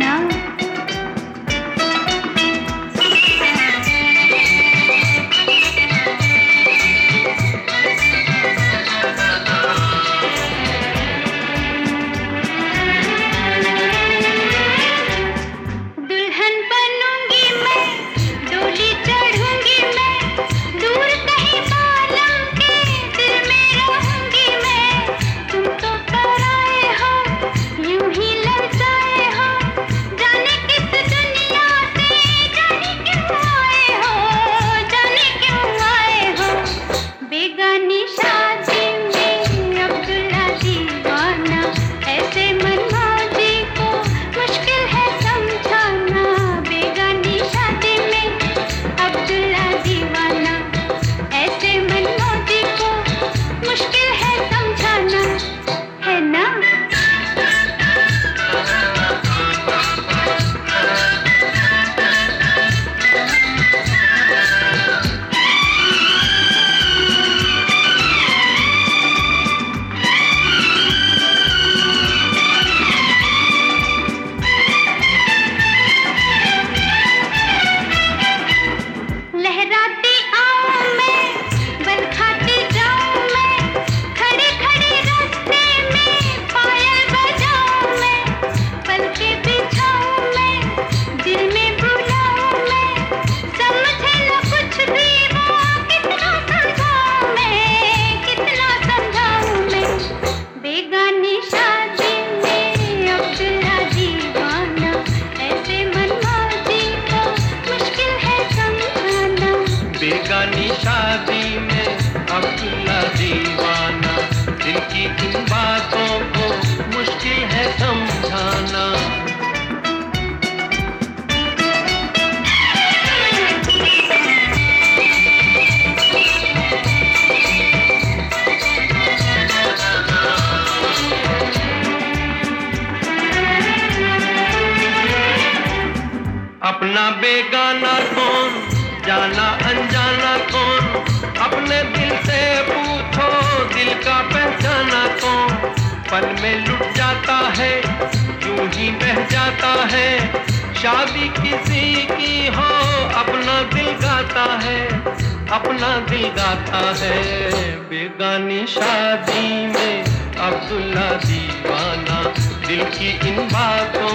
না अपना बेगाना कौन? जाना अनजाना कौन? अपने दिल से पूछो, दिल का पहचाना कौन? पल में लुट जाता है, यूँ ही बह जाता है। शादी किसी की हो, अपना दिल गाता है। अपना दिल गाता है। बेगानी शादी में अब्दुल्ला दीवाना, दिल की इन बातों